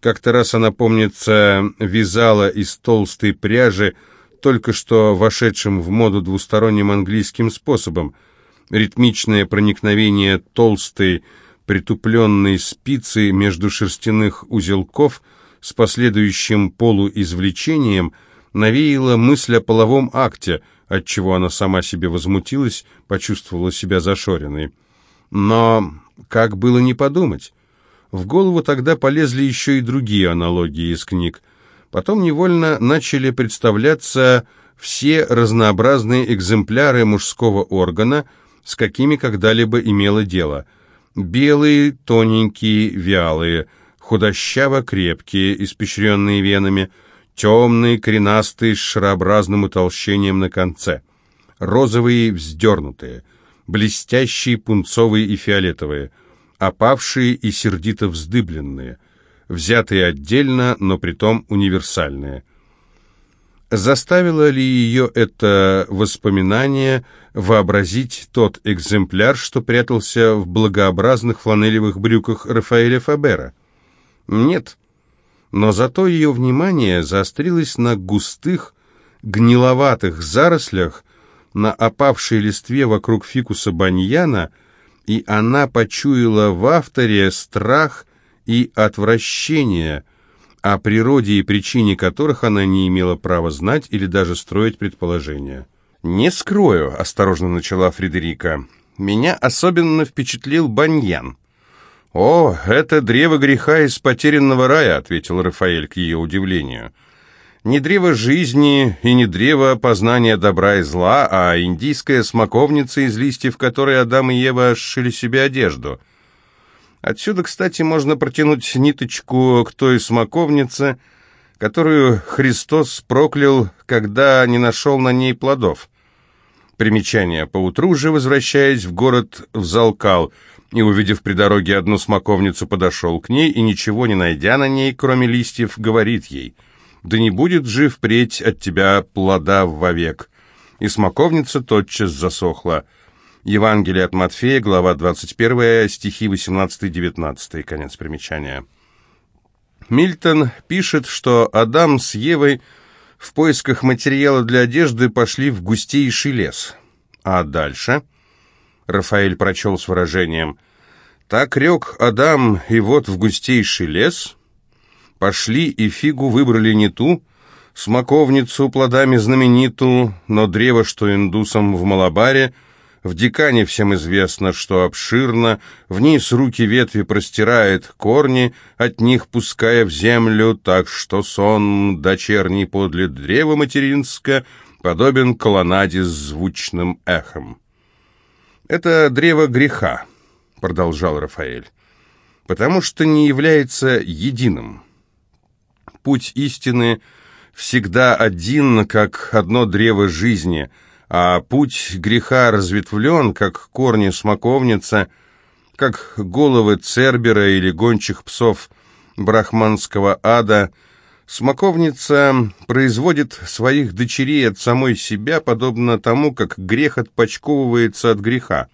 Как-то раз она, помнится, вязала из толстой пряжи, только что вошедшим в моду двусторонним английским способом. Ритмичное проникновение толстой, притупленной спицы между шерстяных узелков с последующим полуизвлечением навеяло мысль о половом акте, отчего она сама себе возмутилась, почувствовала себя зашоренной. Но как было не подумать? В голову тогда полезли еще и другие аналогии из книг. Потом невольно начали представляться все разнообразные экземпляры мужского органа, с какими когда-либо имело дело. Белые, тоненькие, вялые, худощаво-крепкие, испещренные венами, темные, коренастые, с шарообразным утолщением на конце, розовые, вздернутые, блестящие, пунцовые и фиолетовые, опавшие и сердито вздыбленные – взятые отдельно, но притом универсальные. Заставило ли ее это воспоминание вообразить тот экземпляр, что прятался в благообразных фланелевых брюках Рафаэля Фабера? Нет. Но зато ее внимание заострилось на густых, гниловатых зарослях, на опавшей листве вокруг фикуса баньяна, и она почуяла в авторе страх и отвращения, о природе и причине которых она не имела права знать или даже строить предположения. «Не скрою», — осторожно начала Фредерика, — «меня особенно впечатлил баньян». «О, это древо греха из потерянного рая», — ответил Рафаэль к ее удивлению. «Не древо жизни и не древо познания добра и зла, а индийская смоковница из листьев, которой Адам и Ева сшили себе одежду». Отсюда, кстати, можно протянуть ниточку к той смоковнице, которую Христос проклял, когда не нашел на ней плодов. Примечание. Поутру же, возвращаясь в город, взалкал, и, увидев при дороге одну смоковницу, подошел к ней, и, ничего не найдя на ней, кроме листьев, говорит ей, «Да не будет жив впредь от тебя плода вовек». И смоковница тотчас засохла. Евангелие от Матфея, глава 21, стихи 18-19, конец примечания. Мильтон пишет, что Адам с Евой в поисках материала для одежды пошли в густейший лес. А дальше? Рафаэль прочел с выражением «Так рек Адам, и вот в густейший лес. Пошли и фигу выбрали не ту, смоковницу плодами знамениту, но древо, что индусам в Малабаре — в декане всем известно, что обширно, вниз руки ветви простирает корни, от них пуская в землю, так что сон дочерний подле древа материнска подобен колоннаде с звучным эхом. «Это древо греха», — продолжал Рафаэль, — «потому что не является единым. Путь истины всегда один, как одно древо жизни — а путь греха разветвлен, как корни смоковница, как головы Цербера или гончих псов брахманского ада. Смоковница производит своих дочерей от самой себя, подобно тому, как грех отпочковывается от греха.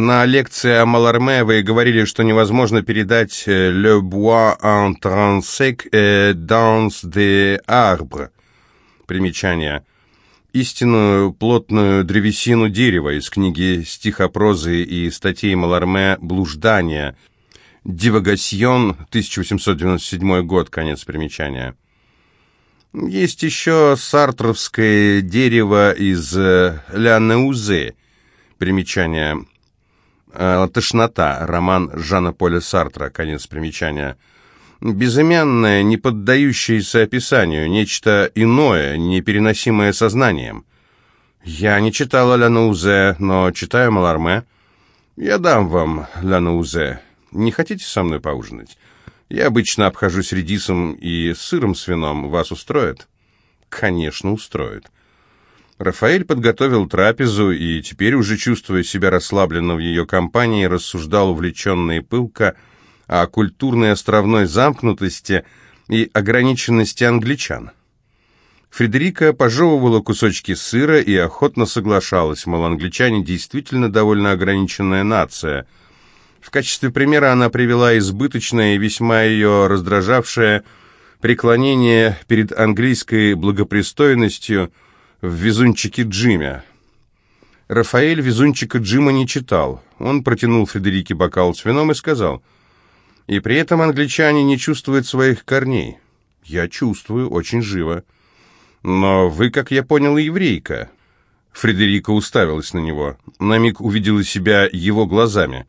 На лекции о Маларме вы говорили, что невозможно передать «le bois intrinsèque et dans des arbres». Примечание – истинную плотную древесину дерева из книги стихопрозы и статей Маларме «Блуждание», «Дивагасьон», 1897 год, конец примечания. Есть еще сартровское дерево из э, «Ля Неузе», примечание э, «Тошнота», роман Жана Поля Сартра, конец примечания безымянное, не поддающееся описанию, нечто иное, непереносимое сознанием. Я не читала Лянаузе, но читаю Маларме. Я дам вам Лянаузе. Не хотите со мной поужинать? Я обычно обхожусь редисом и сыром с вином. Вас устроит? Конечно, устроит. Рафаэль подготовил трапезу и теперь, уже чувствуя себя расслабленно в ее компании, рассуждал увлеченно и пылко, о культурной островной замкнутости и ограниченности англичан. Фредерика пожевывала кусочки сыра и охотно соглашалась, мол, англичане действительно довольно ограниченная нация. В качестве примера она привела избыточное и весьма ее раздражавшее преклонение перед английской благопристойностью в «Везунчике Джиме». Рафаэль «Везунчика Джима» не читал. Он протянул Фредерике бокал с вином и сказал, «И при этом англичане не чувствуют своих корней». «Я чувствую, очень живо». «Но вы, как я понял, еврейка». Фредерика уставилась на него. На миг увидела себя его глазами.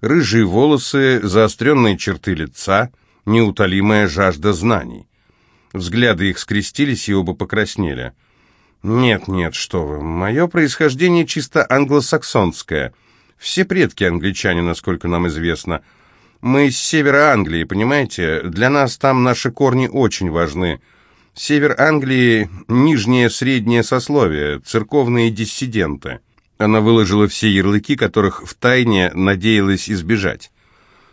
Рыжие волосы, заостренные черты лица, неутолимая жажда знаний. Взгляды их скрестились, и оба покраснели. «Нет, нет, что вы, мое происхождение чисто англосаксонское. Все предки англичане, насколько нам известно. Мы из севера Англии, понимаете? Для нас там наши корни очень важны. Север Англии — нижнее среднее сословие, церковные диссиденты». Она выложила все ярлыки, которых втайне надеялась избежать.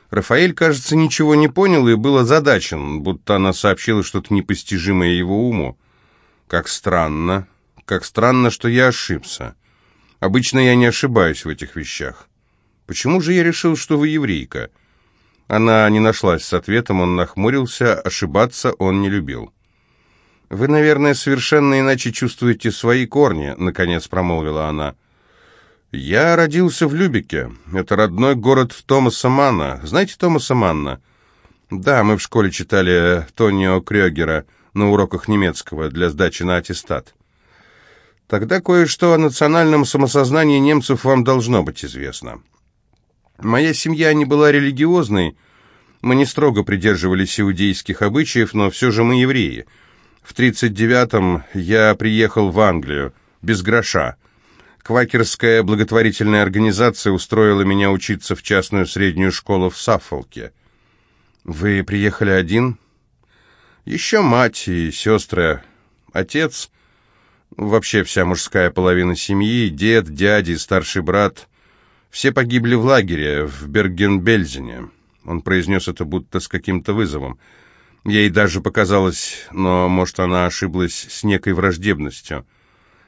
Рафаэль, кажется, ничего не понял и был озадачен, будто она сообщила что-то непостижимое его уму. «Как странно», как странно, что я ошибся. Обычно я не ошибаюсь в этих вещах. Почему же я решил, что вы еврейка?» Она не нашлась с ответом, он нахмурился, ошибаться он не любил. «Вы, наверное, совершенно иначе чувствуете свои корни», — наконец промолвила она. «Я родился в Любике. Это родной город Томаса Манна. Знаете Томаса Манна?» «Да, мы в школе читали Тонио Крёгера на уроках немецкого для сдачи на аттестат. Тогда кое-что о национальном самосознании немцев вам должно быть известно. Моя семья не была религиозной, мы не строго придерживались иудейских обычаев, но все же мы евреи. В 39-м я приехал в Англию, без гроша. Квакерская благотворительная организация устроила меня учиться в частную среднюю школу в Саффолке. Вы приехали один? Еще мать и сестры. Отец Вообще вся мужская половина семьи, дед, дяди, старший брат, все погибли в лагере в Берген-Бельзене. Он произнес это будто с каким-то вызовом. Ей даже показалось, но, может, она ошиблась с некой враждебностью.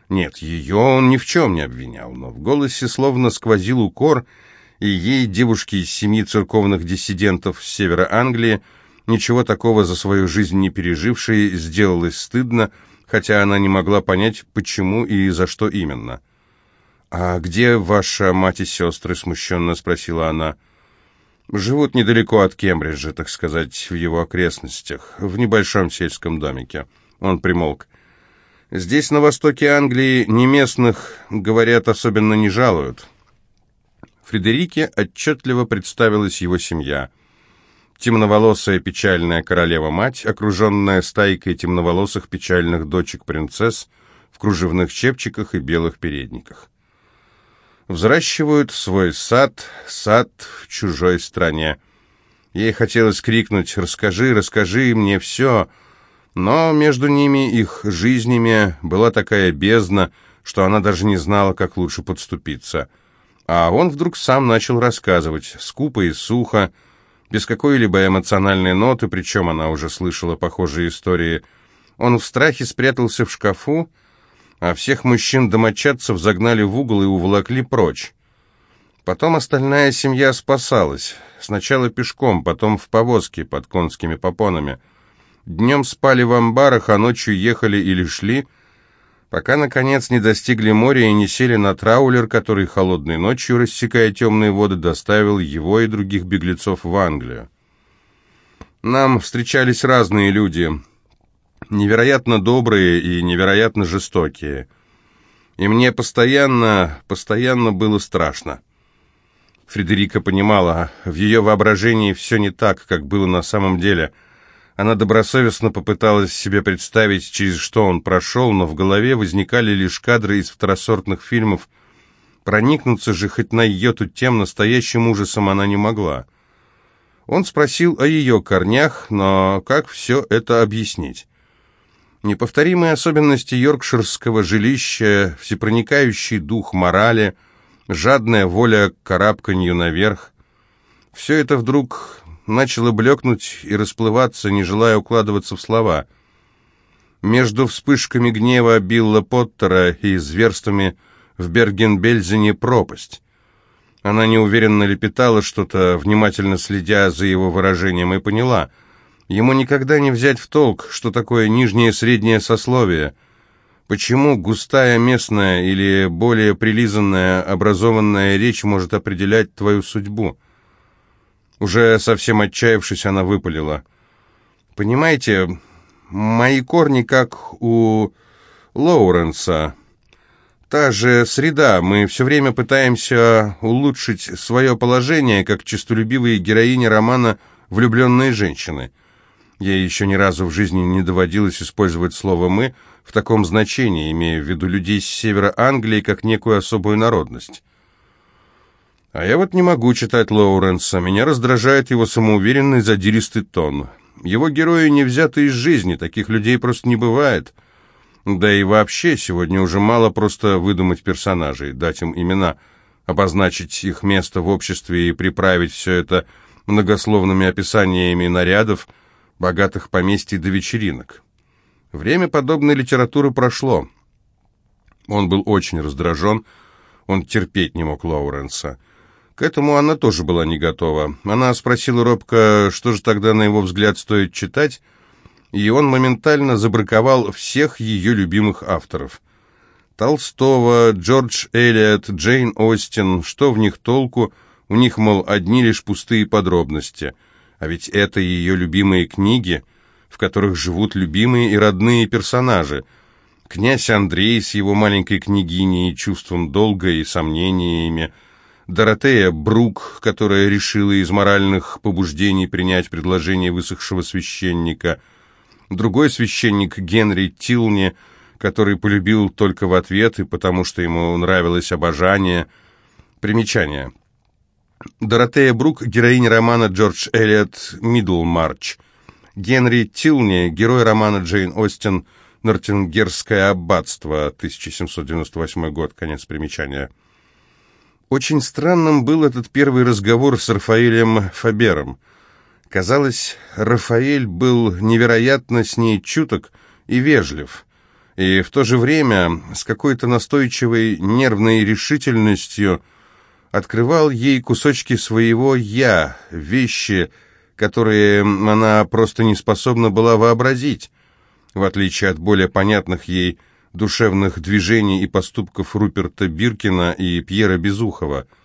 Нет, ее он ни в чем не обвинял, но в голосе словно сквозил укор, и ей, девушке из семьи церковных диссидентов с севера Англии, ничего такого за свою жизнь не пережившей, сделалось стыдно, хотя она не могла понять, почему и за что именно. «А где ваша мать и сестры?» — смущенно спросила она. «Живут недалеко от Кембриджа, так сказать, в его окрестностях, в небольшом сельском домике». Он примолк. «Здесь, на востоке Англии, не местных, говорят, особенно не жалуют». Фредерике отчетливо представилась его семья темноволосая печальная королева-мать, окруженная стайкой темноволосых печальных дочек-принцесс в кружевных чепчиках и белых передниках. Взращивают свой сад, сад в чужой стране. Ей хотелось крикнуть «Расскажи, расскажи мне все», но между ними, их жизнями, была такая бездна, что она даже не знала, как лучше подступиться. А он вдруг сам начал рассказывать, скупо и сухо, без какой-либо эмоциональной ноты, причем она уже слышала похожие истории. Он в страхе спрятался в шкафу, а всех мужчин-домочадцев загнали в угол и уволокли прочь. Потом остальная семья спасалась. Сначала пешком, потом в повозке под конскими попонами. Днем спали в амбарах, а ночью ехали или шли – пока, наконец, не достигли моря и не сели на траулер, который холодной ночью, рассекая темные воды, доставил его и других беглецов в Англию. Нам встречались разные люди, невероятно добрые и невероятно жестокие. И мне постоянно, постоянно было страшно. Фредерика понимала, в ее воображении все не так, как было на самом деле – она добросовестно попыталась себе представить, через что он прошел, но в голове возникали лишь кадры из второсортных фильмов. Проникнуться же хоть на йоту тем настоящим ужасом она не могла. Он спросил о ее корнях, но как все это объяснить? Неповторимые особенности йоркширского жилища, всепроникающий дух морали, жадная воля к карабканью наверх. Все это вдруг начало блекнуть и расплываться, не желая укладываться в слова. Между вспышками гнева Билла Поттера и зверствами в Берген-Бельзене пропасть. Она неуверенно лепетала что-то, внимательно следя за его выражением, и поняла. Ему никогда не взять в толк, что такое нижнее среднее сословие. Почему густая местная или более прилизанная, образованная речь может определять твою судьбу? Уже совсем отчаявшись, она выпалила. «Понимаете, мои корни как у Лоуренса. Та же среда, мы все время пытаемся улучшить свое положение, как честолюбивые героини романа «Влюбленные женщины». Ей еще ни разу в жизни не доводилось использовать слово «мы» в таком значении, имея в виду людей с севера Англии как некую особую народность. А я вот не могу читать Лоуренса, меня раздражает его самоуверенный задиристый тон. Его герои не взяты из жизни, таких людей просто не бывает – да и вообще, сегодня уже мало просто выдумать персонажей, дать им имена, обозначить их место в обществе и приправить все это многословными описаниями нарядов, богатых поместий до вечеринок. Время подобной литературы прошло. Он был очень раздражен, он терпеть не мог Лоуренса. К этому она тоже была не готова. Она спросила робко, что же тогда, на его взгляд, стоит читать, и он моментально забраковал всех ее любимых авторов. Толстого, Джордж Эллиот, Джейн Остин, что в них толку, у них, мол, одни лишь пустые подробности. А ведь это ее любимые книги, в которых живут любимые и родные персонажи. Князь Андрей с его маленькой княгиней, чувством долга и сомнениями, Доротея Брук, которая решила из моральных побуждений принять предложение высохшего священника – другой священник Генри Тилни, который полюбил только в ответ и потому, что ему нравилось обожание. Примечание. Доротея Брук, героиня романа Джордж Эллиот «Мидлмарч». Генри Тилни, герой романа Джейн Остин «Нортингерское аббатство», 1798 год, конец примечания. Очень странным был этот первый разговор с Рафаэлем Фабером. Казалось, Рафаэль был невероятно с ней чуток и вежлив, и в то же время с какой-то настойчивой нервной решительностью открывал ей кусочки своего «я», вещи, которые она просто не способна была вообразить, в отличие от более понятных ей душевных движений и поступков Руперта Биркина и Пьера Безухова –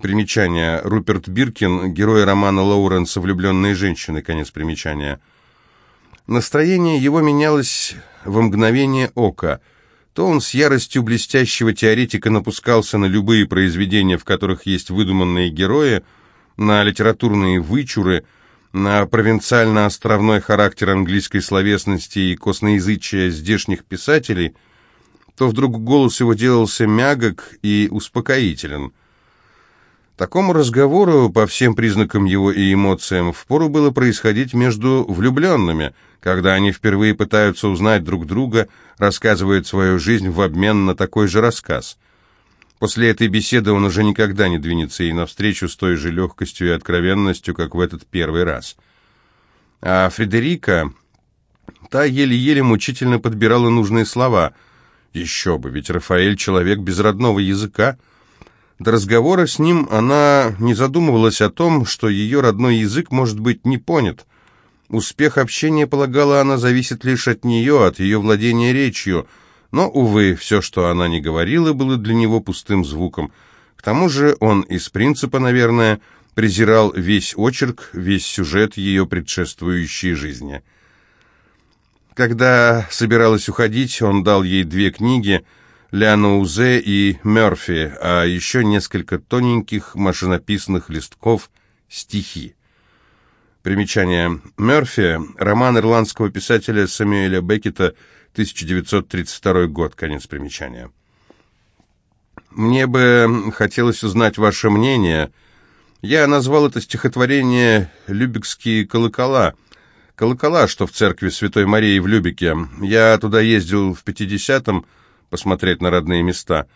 Примечание. Руперт Биркин, герой романа Лоуренса «Влюбленные женщины». Конец примечания. Настроение его менялось во мгновение ока. То он с яростью блестящего теоретика напускался на любые произведения, в которых есть выдуманные герои, на литературные вычуры, на провинциально-островной характер английской словесности и косноязычия здешних писателей, то вдруг голос его делался мягок и успокоителен – Такому разговору, по всем признакам его и эмоциям, впору было происходить между влюбленными, когда они впервые пытаются узнать друг друга, рассказывают свою жизнь в обмен на такой же рассказ. После этой беседы он уже никогда не двинется ей навстречу с той же легкостью и откровенностью, как в этот первый раз. А Фредерика, та еле-еле мучительно подбирала нужные слова. Еще бы, ведь Рафаэль человек без родного языка — до разговора с ним она не задумывалась о том, что ее родной язык может быть не понят. Успех общения, полагала она, зависит лишь от нее, от ее владения речью. Но, увы, все, что она не говорила, было для него пустым звуком. К тому же он из принципа, наверное, презирал весь очерк, весь сюжет ее предшествующей жизни. Когда собиралась уходить, он дал ей две книги — Ляноузе и Мёрфи, а еще несколько тоненьких машинописных листков стихи. Примечание. Мёрфи – роман ирландского писателя Сэмюэля Беккета, 1932 год, конец примечания. Мне бы хотелось узнать ваше мнение. Я назвал это стихотворение «Любекские колокола». Колокола, что в церкви Святой Марии в Любеке. Я туда ездил в 50-м, посмотреть на родные места.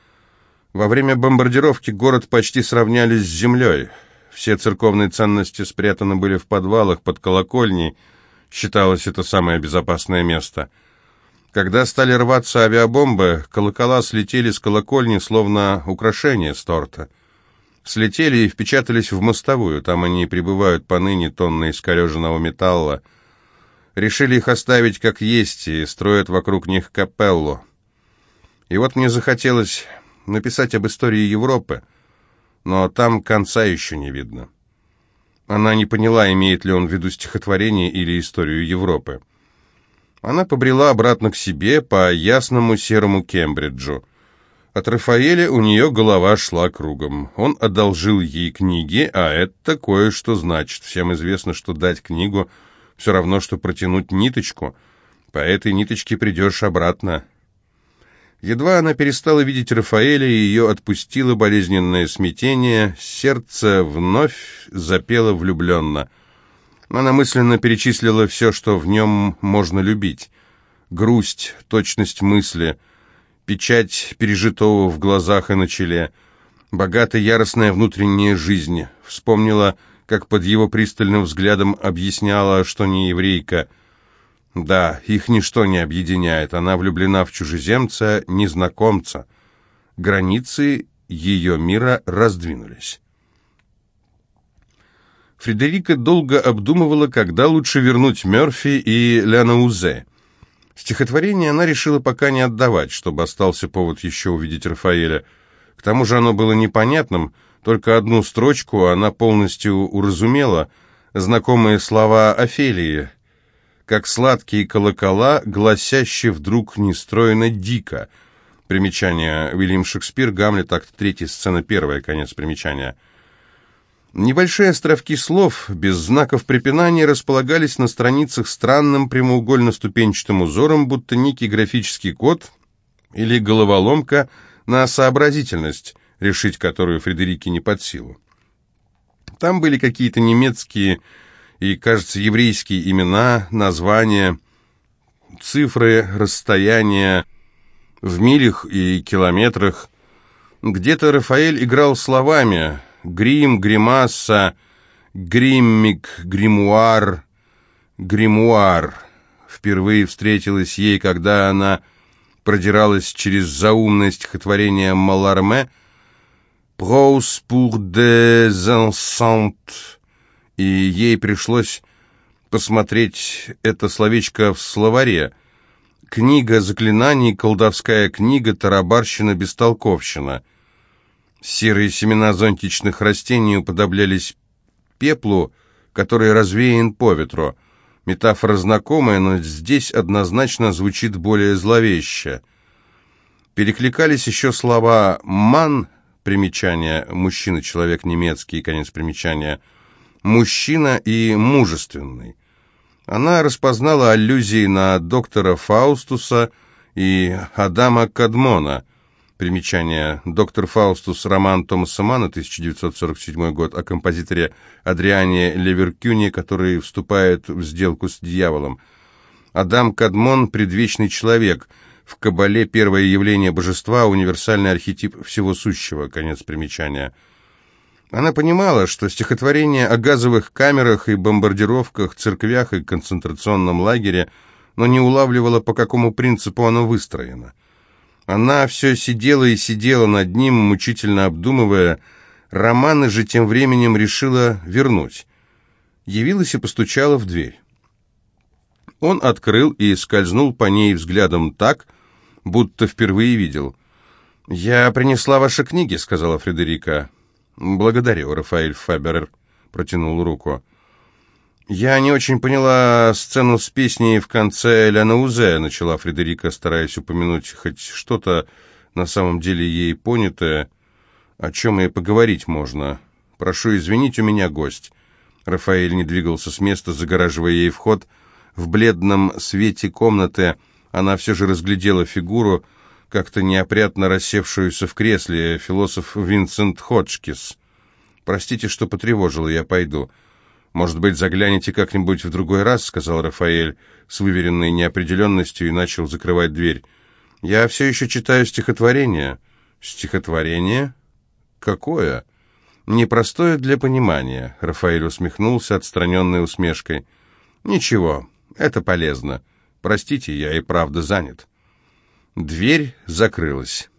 Во время бомбардировки город почти сравнялись с землей. Все церковные ценности спрятаны были в подвалах под колокольней. Считалось это самое безопасное место. Когда стали рваться авиабомбы, колокола слетели с колокольни, словно украшения с торта. слетели и впечатались в мостовую. Там они пребывают поныне тонны искореженного металла. Решили их оставить как есть и строят вокруг них капеллу. И вот мне захотелось написать об истории Европы, но там конца еще не видно. Она не поняла, имеет ли он в виду стихотворение или историю Европы. Она побрела обратно к себе по ясному серому Кембриджу. От Рафаэля у нее голова шла кругом. Он одолжил ей книги, а это кое-что значит. Всем известно, что дать книгу все равно, что протянуть ниточку. По этой ниточке придешь обратно. Едва она перестала видеть Рафаэля, и ее отпустило болезненное смятение, сердце вновь запело влюбленно. Она мысленно перечислила все, что в нем можно любить. Грусть, точность мысли, печать пережитого в глазах и на челе, богатая яростная внутренняя жизнь. Вспомнила, как под его пристальным взглядом объясняла, что не еврейка — да, их ничто не объединяет. Она влюблена в чужеземца, незнакомца. Границы ее мира раздвинулись. Фредерика долго обдумывала, когда лучше вернуть Мёрфи и Ляна Стихотворение она решила пока не отдавать, чтобы остался повод еще увидеть Рафаэля. К тому же оно было непонятным, только одну строчку она полностью уразумела, знакомые слова Офелии — как сладкие колокола, гласящие вдруг нестроено дико. Примечание. Уильям Шекспир, Гамлет, акт 3, сцена 1, конец примечания. Небольшие островки слов, без знаков препинания, располагались на страницах странным прямоугольно-ступенчатым узором, будто некий графический код или головоломка на сообразительность, решить которую Фредерике не под силу. Там были какие-то немецкие и, кажется, еврейские имена, названия, цифры, расстояния в милях и километрах. Где-то Рафаэль играл словами «грим», «гримаса», «гриммик», «гримуар», «гримуар». Впервые встретилась ей, когда она продиралась через заумное стихотворение Маларме «Prose pour des enceintes» и ей пришлось посмотреть это словечко в словаре. Книга заклинаний, колдовская книга, тарабарщина, бестолковщина. Серые семена зонтичных растений уподоблялись пеплу, который развеян по ветру. Метафора знакомая, но здесь однозначно звучит более зловеще. Перекликались еще слова «ман», примечание, мужчина, человек немецкий, конец примечания – мужчина и мужественный. Она распознала аллюзии на доктора Фаустуса и Адама Кадмона. Примечание. Доктор Фаустус, роман Томаса Мана, 1947 год, о композиторе Адриане Леверкюне, который вступает в сделку с дьяволом. Адам Кадмон – предвечный человек. В Кабале первое явление божества – универсальный архетип всего сущего. Конец примечания. Она понимала, что стихотворение о газовых камерах и бомбардировках, церквях и концентрационном лагере, но не улавливала, по какому принципу оно выстроено. Она все сидела и сидела над ним, мучительно обдумывая, романы же тем временем решила вернуть. Явилась и постучала в дверь. Он открыл и скользнул по ней взглядом так, будто впервые видел. «Я принесла ваши книги», — сказала Фредерика. «Благодарю, Рафаэль Фаберер», — протянул руку. «Я не очень поняла сцену с песней в конце «Ля Наузе», — начала Фредерика, стараясь упомянуть хоть что-то на самом деле ей понятое, о чем и поговорить можно. «Прошу извинить, у меня гость». Рафаэль не двигался с места, загораживая ей вход. В бледном свете комнаты она все же разглядела фигуру, как-то неопрятно рассевшуюся в кресле, философ Винсент Ходжкис. «Простите, что потревожила, я пойду». «Может быть, загляните как-нибудь в другой раз», — сказал Рафаэль с выверенной неопределенностью и начал закрывать дверь. «Я все еще читаю стихотворение». «Стихотворение? Какое?» «Непростое для понимания», — Рафаэль усмехнулся отстраненной усмешкой. «Ничего, это полезно. Простите, я и правда занят». Дверь закрылась.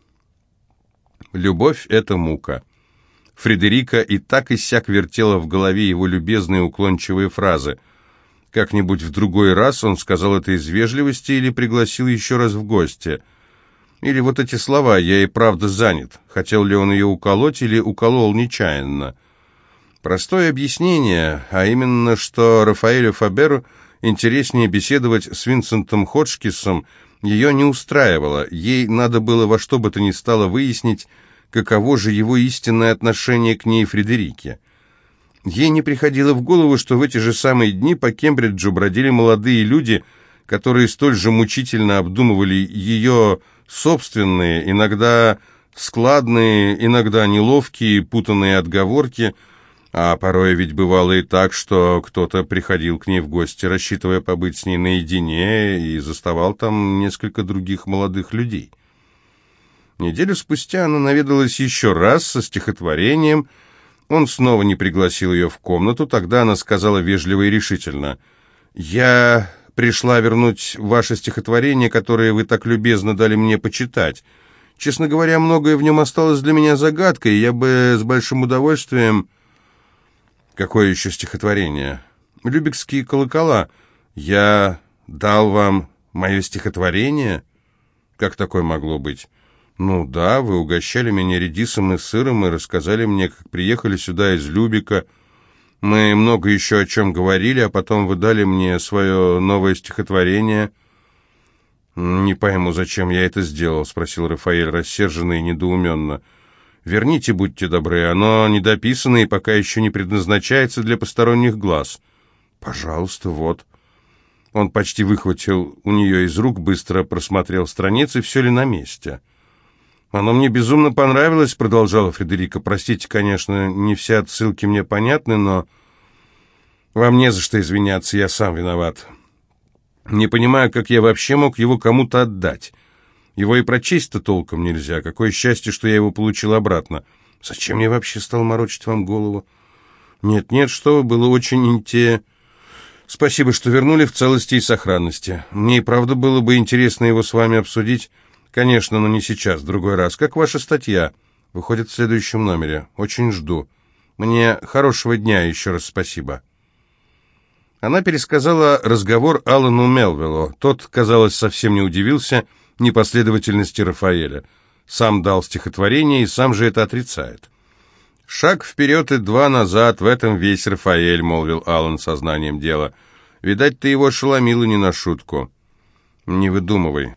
Любовь — это мука. Фредерика и так и сяк вертела в голове его любезные уклончивые фразы. Как-нибудь в другой раз он сказал это из вежливости или пригласил еще раз в гости. Или вот эти слова «я и правда занят». Хотел ли он ее уколоть или уколол нечаянно? Простое объяснение, а именно, что Рафаэлю Фаберу интереснее беседовать с Винсентом Ходжкисом, ее не устраивало, ей надо было во что бы то ни стало выяснить, каково же его истинное отношение к ней Фредерике. Ей не приходило в голову, что в эти же самые дни по Кембриджу бродили молодые люди, которые столь же мучительно обдумывали ее собственные, иногда складные, иногда неловкие, путанные отговорки, а порой ведь бывало и так, что кто-то приходил к ней в гости, рассчитывая побыть с ней наедине, и заставал там несколько других молодых людей. Неделю спустя она наведалась еще раз со стихотворением. Он снова не пригласил ее в комнату, тогда она сказала вежливо и решительно, «Я пришла вернуть ваше стихотворение, которое вы так любезно дали мне почитать. Честно говоря, многое в нем осталось для меня загадкой, и я бы с большим удовольствием...» Какое еще стихотворение? Любекские колокола. Я дал вам мое стихотворение? Как такое могло быть? Ну да, вы угощали меня редисом и сыром и рассказали мне, как приехали сюда из Любика. Мы много еще о чем говорили, а потом вы дали мне свое новое стихотворение. «Не пойму, зачем я это сделал?» — спросил Рафаэль, рассерженно и недоуменно. Верните, будьте добры, оно недописано и пока еще не предназначается для посторонних глаз. Пожалуйста, вот. Он почти выхватил у нее из рук, быстро просмотрел страницы, все ли на месте. «Оно мне безумно понравилось», — продолжала Фредерика. «Простите, конечно, не все отсылки мне понятны, но вам не за что извиняться, я сам виноват. Не понимаю, как я вообще мог его кому-то отдать». Его и прочесть-то толком нельзя. Какое счастье, что я его получил обратно. Зачем я вообще стал морочить вам голову? Нет-нет, что было очень инте... Спасибо, что вернули в целости и сохранности. Мне и правда было бы интересно его с вами обсудить. Конечно, но не сейчас, в другой раз. Как ваша статья? Выходит в следующем номере. Очень жду. Мне хорошего дня, еще раз спасибо. Она пересказала разговор Алану Мелвиллу. Тот, казалось, совсем не удивился непоследовательности Рафаэля. Сам дал стихотворение и сам же это отрицает. «Шаг вперед и два назад, в этом весь Рафаэль», — молвил Аллан сознанием дела. «Видать, ты его ошеломила не на шутку». «Не выдумывай».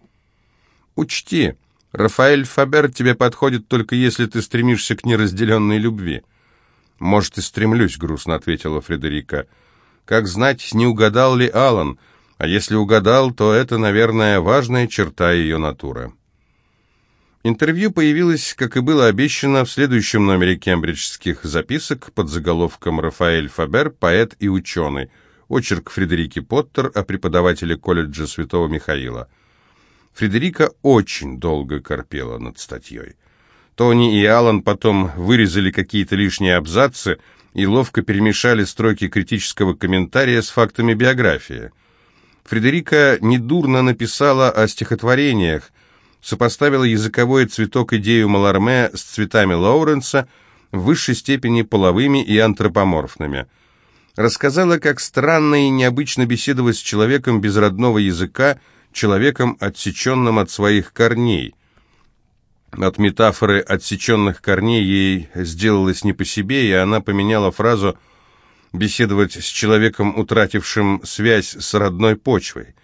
«Учти, Рафаэль Фабер тебе подходит только если ты стремишься к неразделенной любви». «Может, и стремлюсь», — грустно ответила Фредерика. «Как знать, не угадал ли Аллан?» А если угадал, то это, наверное, важная черта ее натуры. Интервью появилось, как и было обещано, в следующем номере кембриджских записок под заголовком «Рафаэль Фабер, поэт и ученый», очерк Фредерики Поттер о преподавателе колледжа Святого Михаила. Фредерика очень долго корпела над статьей. Тони и Алан потом вырезали какие-то лишние абзацы и ловко перемешали строки критического комментария с фактами биографии – Фредерика недурно написала о стихотворениях, сопоставила языковой цветок идею Маларме с цветами Лоуренса, в высшей степени половыми и антропоморфными. Рассказала, как странно и необычно беседовать с человеком без родного языка, человеком, отсеченным от своих корней. От метафоры отсеченных корней ей сделалось не по себе, и она поменяла фразу «вы» беседовать с человеком, утратившим связь с родной почвой.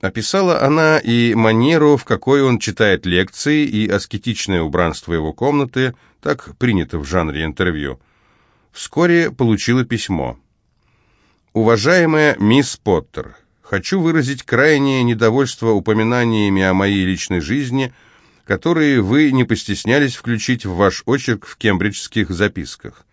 Описала она и манеру, в какой он читает лекции, и аскетичное убранство его комнаты, так принято в жанре интервью. Вскоре получила письмо. «Уважаемая мисс Поттер, хочу выразить крайнее недовольство упоминаниями о моей личной жизни, которые вы не постеснялись включить в ваш очерк в кембриджских записках.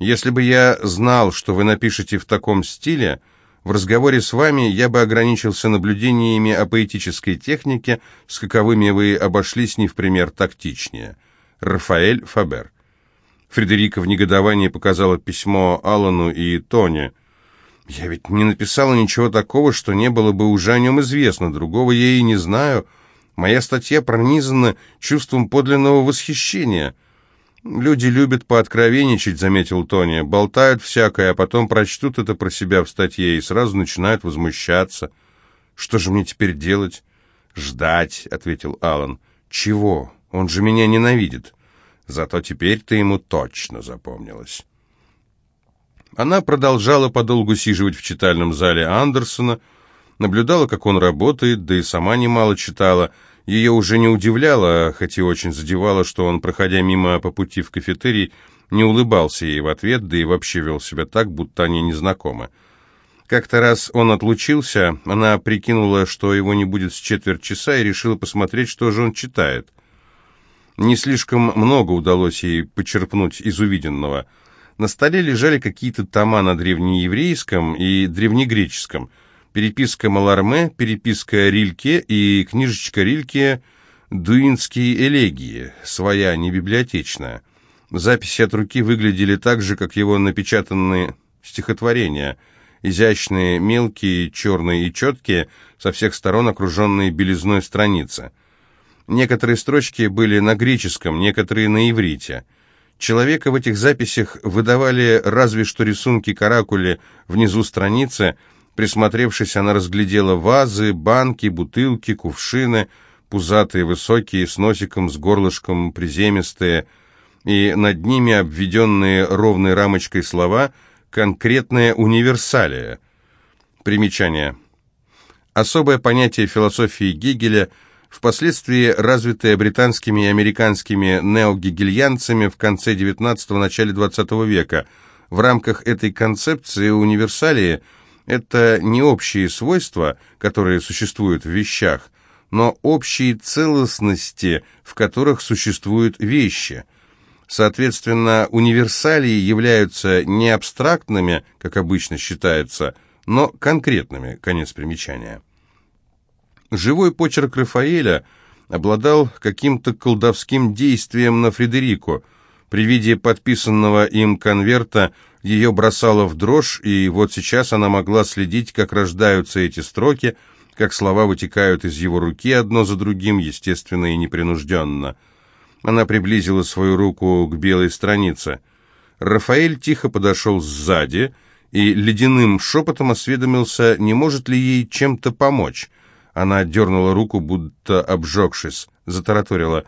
Если бы я знал, что вы напишете в таком стиле, в разговоре с вами я бы ограничился наблюдениями о поэтической технике, с каковыми вы обошлись не в пример тактичнее. Рафаэль Фабер. Фредерика в негодовании показала письмо Аллану и Тони. «Я ведь не написала ничего такого, что не было бы уже о нем известно, другого я и не знаю. Моя статья пронизана чувством подлинного восхищения». «Люди любят пооткровенничать», — заметил Тони. «Болтают всякое, а потом прочтут это про себя в статье и сразу начинают возмущаться. Что же мне теперь делать?» «Ждать», — ответил Алан. «Чего? Он же меня ненавидит. Зато теперь ты ему точно запомнилась». Она продолжала подолгу сиживать в читальном зале Андерсона, наблюдала, как он работает, да и сама немало читала — ее уже не удивляло, хотя очень задевало, что он, проходя мимо по пути в кафетерий, не улыбался ей в ответ, да и вообще вел себя так, будто они не знакомы. Как-то раз он отлучился, она прикинула, что его не будет с четверть часа, и решила посмотреть, что же он читает. Не слишком много удалось ей почерпнуть из увиденного. На столе лежали какие-то тома на древнееврейском и древнегреческом – переписка Маларме, переписка Рильке и книжечка Рильке «Дуинские элегии», своя, не библиотечная. Записи от руки выглядели так же, как его напечатанные стихотворения, изящные, мелкие, черные и четкие, со всех сторон окруженные белизной страницы. Некоторые строчки были на греческом, некоторые на иврите. Человека в этих записях выдавали разве что рисунки каракули внизу страницы – Присмотревшись, она разглядела вазы, банки, бутылки, кувшины, пузатые, высокие, с носиком, с горлышком, приземистые, и над ними обведенные ровной рамочкой слова «конкретное универсалия». Примечание. Особое понятие философии Гегеля, впоследствии развитое британскими и американскими неогегельянцами в конце XIX – начале XX века. В рамках этой концепции универсалии – это не общие свойства, которые существуют в вещах, но общие целостности, в которых существуют вещи. Соответственно, универсалии являются не абстрактными, как обычно считается, но конкретными. Конец примечания. Живой почерк Рафаэля обладал каким-то колдовским действием на Фредерику. При виде подписанного им конверта ее бросало в дрожь, и вот сейчас она могла следить, как рождаются эти строки, как слова вытекают из его руки одно за другим, естественно и непринужденно. Она приблизила свою руку к белой странице. Рафаэль тихо подошел сзади и ледяным шепотом осведомился, не может ли ей чем-то помочь. Она отдернула руку, будто обжегшись, затараторила.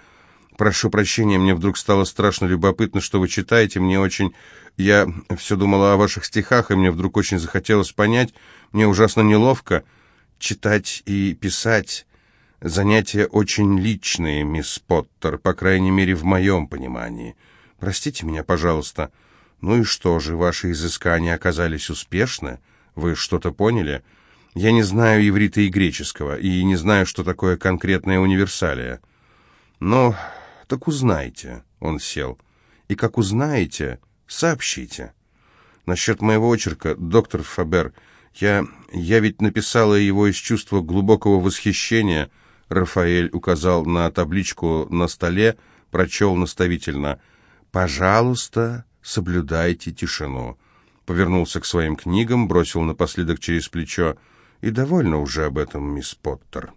«Прошу прощения, мне вдруг стало страшно любопытно, что вы читаете, мне очень...» Я все думала о ваших стихах, и мне вдруг очень захотелось понять, мне ужасно неловко читать и писать. Занятия очень личные, мисс Поттер, по крайней мере, в моем понимании. Простите меня, пожалуйста. Ну и что же, ваши изыскания оказались успешны? Вы что-то поняли? Я не знаю иврита и греческого, и не знаю, что такое конкретная универсалия. Но так узнайте, он сел. И как узнаете, Сообщите. Насчет моего очерка, доктор Фабер, я, я ведь написала его из чувства глубокого восхищения. Рафаэль указал на табличку на столе, прочел наставительно. «Пожалуйста, соблюдайте тишину». Повернулся к своим книгам, бросил напоследок через плечо. «И довольно уже об этом, мисс Поттер».